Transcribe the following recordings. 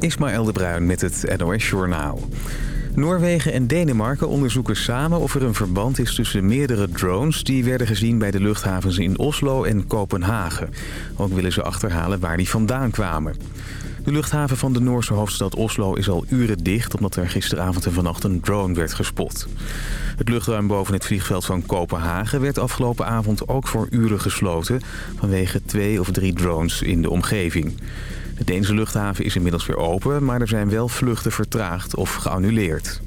Ismaël de Bruin met het NOS Journaal. Noorwegen en Denemarken onderzoeken samen of er een verband is tussen meerdere drones... die werden gezien bij de luchthavens in Oslo en Kopenhagen. Ook willen ze achterhalen waar die vandaan kwamen. De luchthaven van de Noorse hoofdstad Oslo is al uren dicht... omdat er gisteravond en vannacht een drone werd gespot. Het luchtruim boven het vliegveld van Kopenhagen werd afgelopen avond ook voor uren gesloten... vanwege twee of drie drones in de omgeving. De Deense luchthaven is inmiddels weer open, maar er zijn wel vluchten vertraagd of geannuleerd.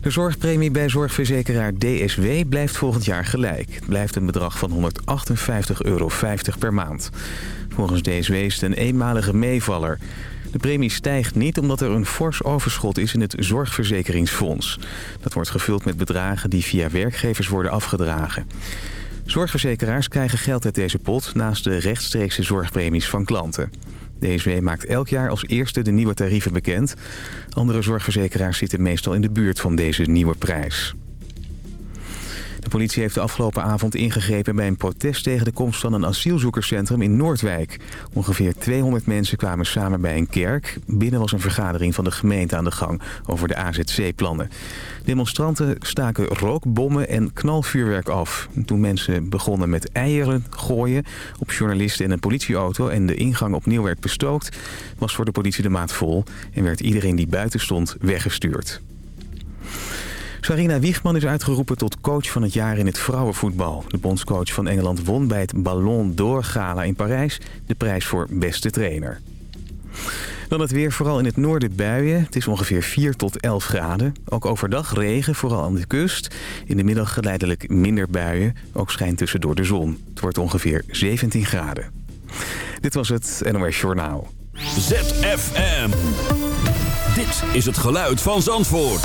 De zorgpremie bij zorgverzekeraar DSW blijft volgend jaar gelijk. Het blijft een bedrag van 158,50 euro per maand. Volgens DSW is het een eenmalige meevaller. De premie stijgt niet omdat er een fors overschot is in het zorgverzekeringsfonds. Dat wordt gevuld met bedragen die via werkgevers worden afgedragen. Zorgverzekeraars krijgen geld uit deze pot naast de rechtstreekse zorgpremies van klanten. DSW maakt elk jaar als eerste de nieuwe tarieven bekend. Andere zorgverzekeraars zitten meestal in de buurt van deze nieuwe prijs. Politie heeft de afgelopen avond ingegrepen bij een protest tegen de komst van een asielzoekerscentrum in Noordwijk. Ongeveer 200 mensen kwamen samen bij een kerk. Binnen was een vergadering van de gemeente aan de gang over de AZC-plannen. Demonstranten staken rookbommen en knalvuurwerk af. Toen mensen begonnen met eieren gooien op journalisten en een politieauto... en de ingang opnieuw werd bestookt, was voor de politie de maat vol... en werd iedereen die buiten stond weggestuurd. Sarina Wiegman is uitgeroepen tot coach van het jaar in het vrouwenvoetbal. De bondscoach van Engeland won bij het Ballon d'Or Gala in Parijs de prijs voor beste trainer. Dan het weer, vooral in het noorden buien. Het is ongeveer 4 tot 11 graden. Ook overdag regen, vooral aan de kust. In de middag geleidelijk minder buien. Ook schijnt tussendoor de zon. Het wordt ongeveer 17 graden. Dit was het NOS Journaal. ZFM. Dit is het geluid van Zandvoort.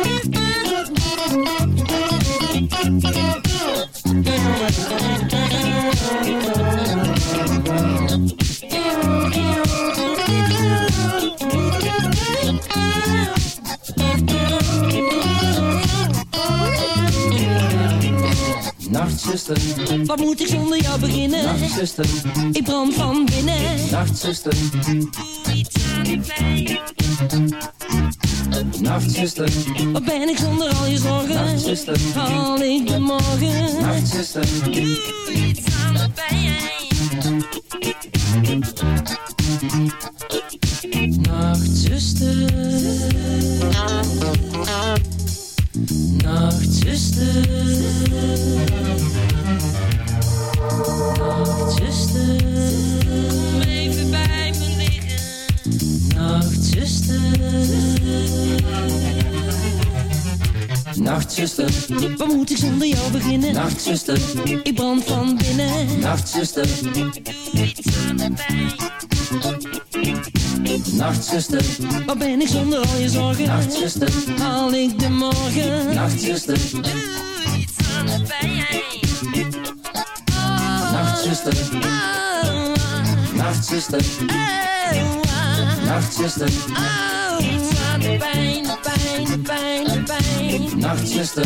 Moet ik zonder jou beginnen? nachtzuster, Ik brand van binnen. Doe iets aan de pijn. nachtzuster, Wat ben ik zonder al je zorgen? nachtzuster, Haal ik de morgen? nachtzuster, Doe iets aan de pijn. Nachtzuster, ik brand van binnen. Nachtzuster, ik doe niet Nachtzuster, waar ben ik zonder al je zorgen? Nachtzuster, haal ik de morgen? Nachtzuster, doe iets aan de pijn. Oh, Nachtzuster, oh, Nachtzuster, oh, Nachtzuster, oh, iets aan de pijn, de pijn, de pijn, pijn. Nachtzuster.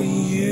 you.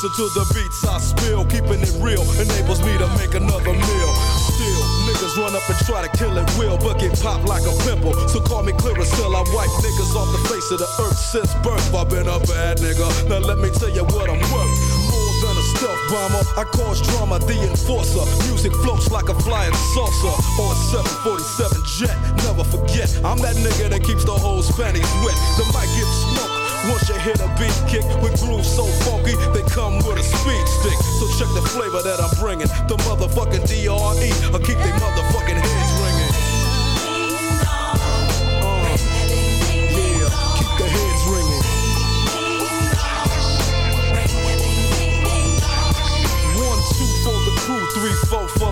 Listen to the beats I spill, keeping it real enables me to make another meal. Still, niggas run up and try to kill it real, but get popped like a pimple. So call me clear as. I wipe niggas off the face of the earth since birth. I've been a bad nigga. Now let me tell you what I'm worth stealth bomber. I cause drama, the enforcer. Music floats like a flying saucer. on a 747 jet, never forget. I'm that nigga that keeps the whole panties wet. The mic gets smoked. Once you hit a beat kick with grooves so funky, they come with a speed stick. So check the flavor that I'm bringing. The motherfucking DRE. I'll keep they motherfucking heads ringing.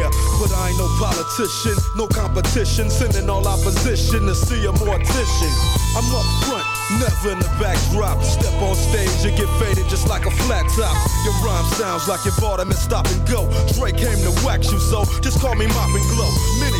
mayor. But I ain't no politician, no competition. Sending all opposition to see a mortician. I'm up front, never in the backdrop. Step on stage and get faded just like a flat top. Your rhyme sounds like you bought them and stop and go. Drake came to wax you, so just call me Mop and Glow. Many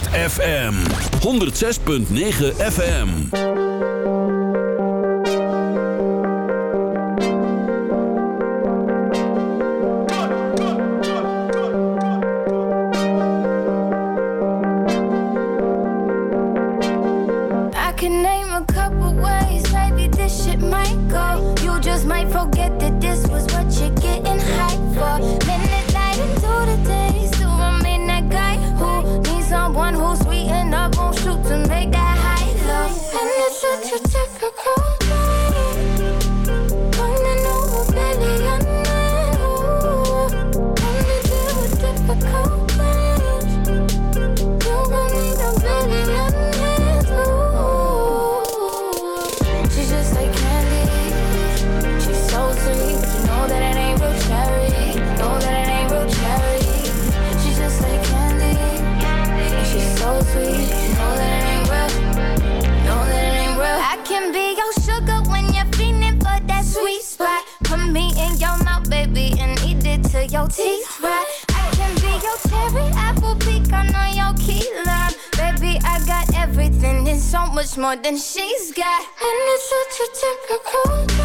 ZFM 106.9 FM. And it's such a typical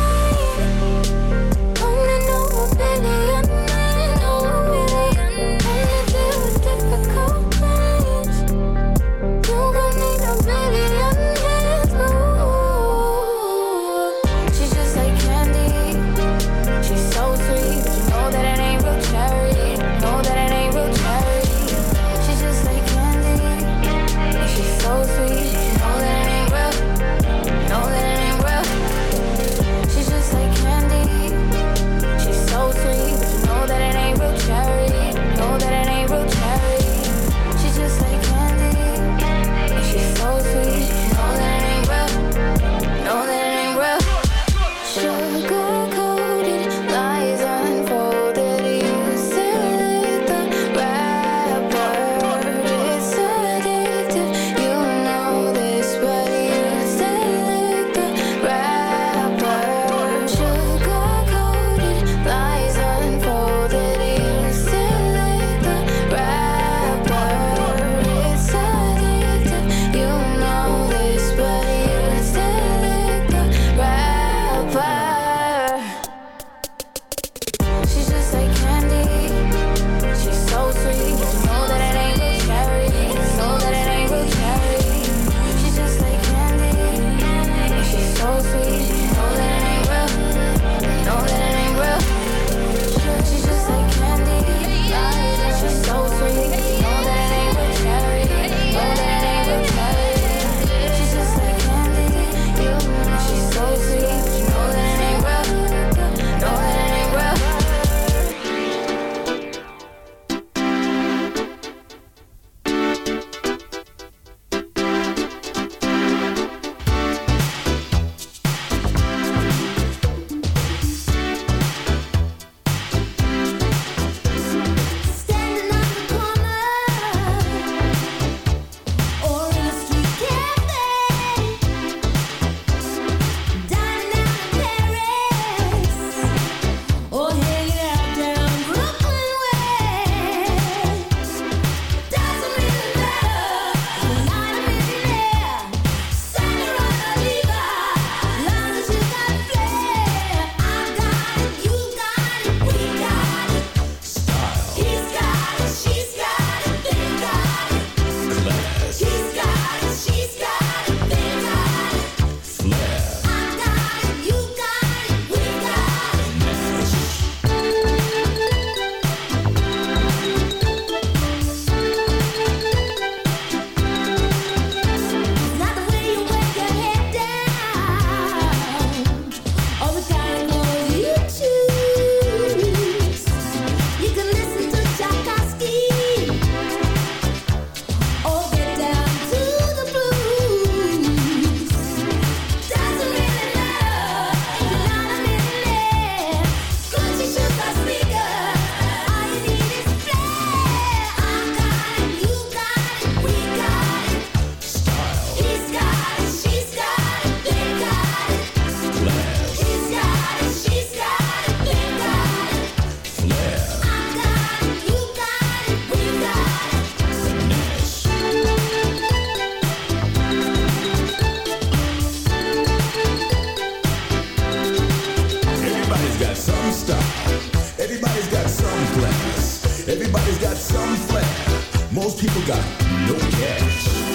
stop. Everybody's got some class. Everybody's got some flair. Most people got no cash.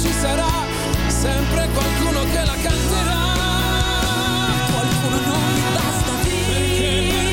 Ci sarà, sempre qualcuno che la canterà. Qualcuno non gli basta vivere,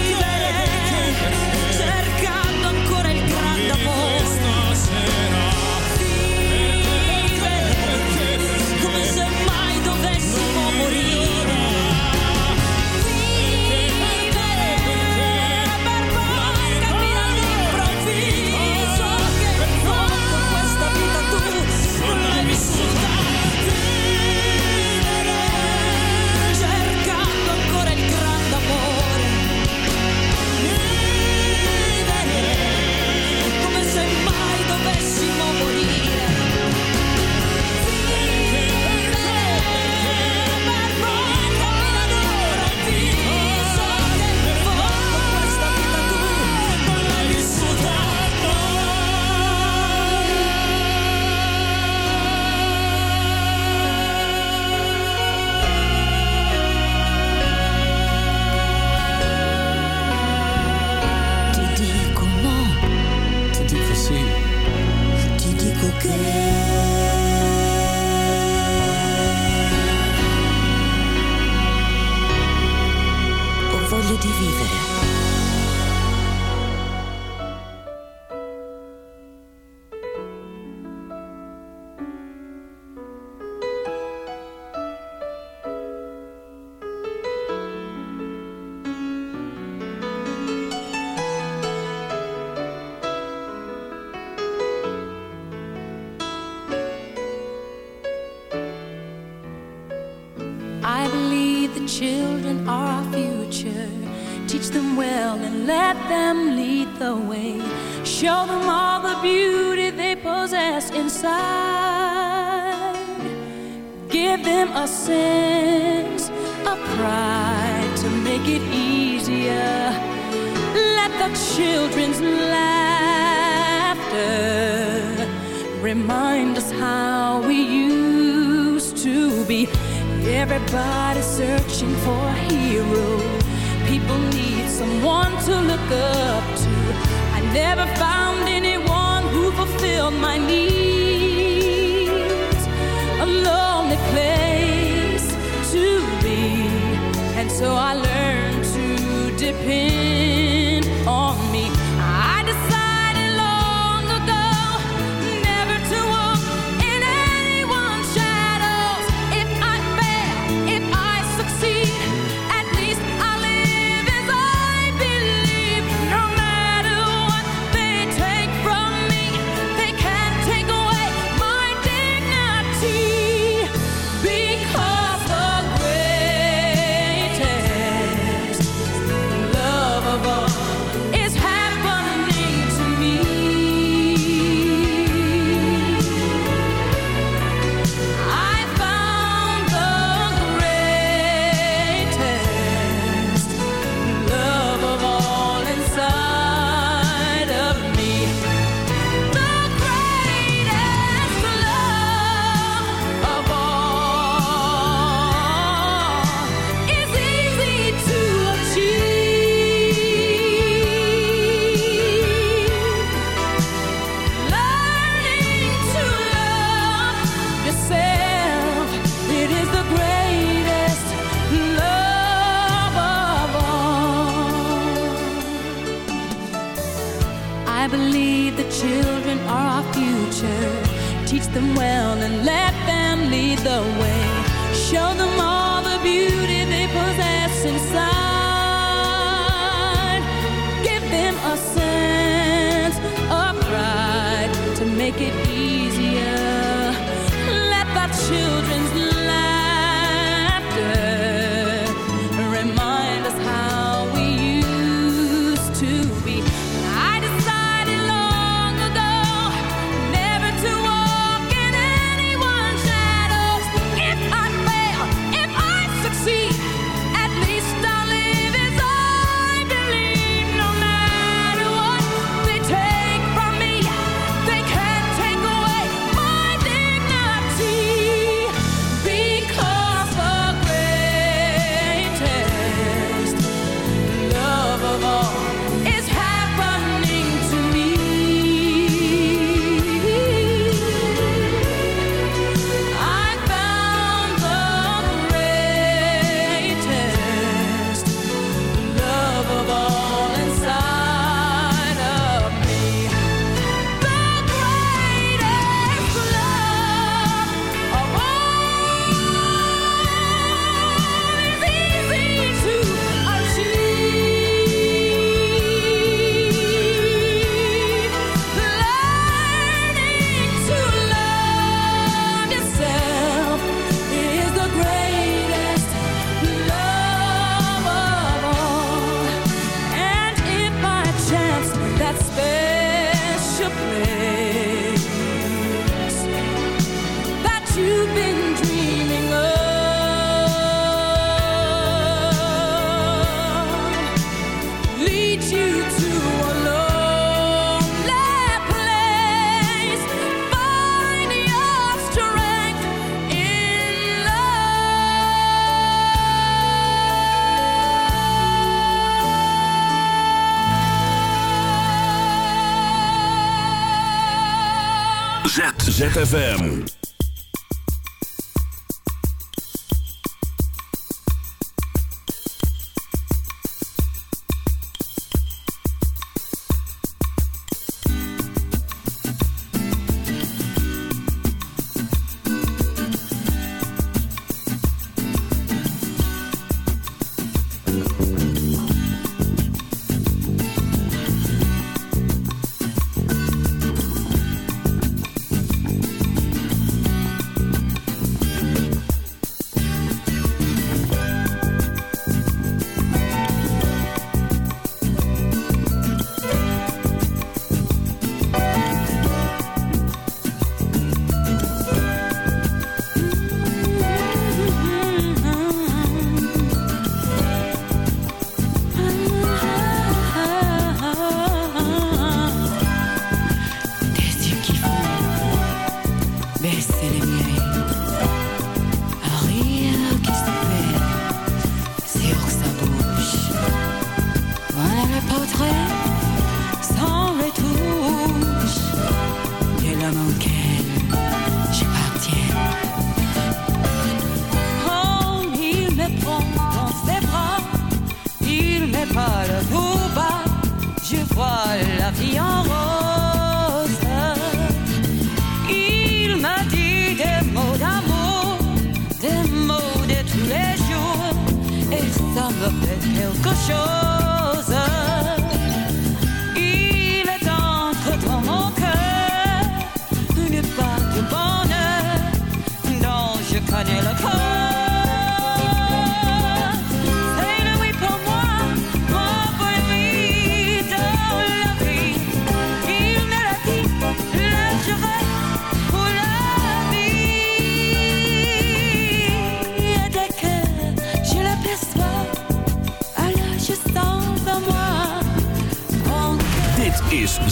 ZFM.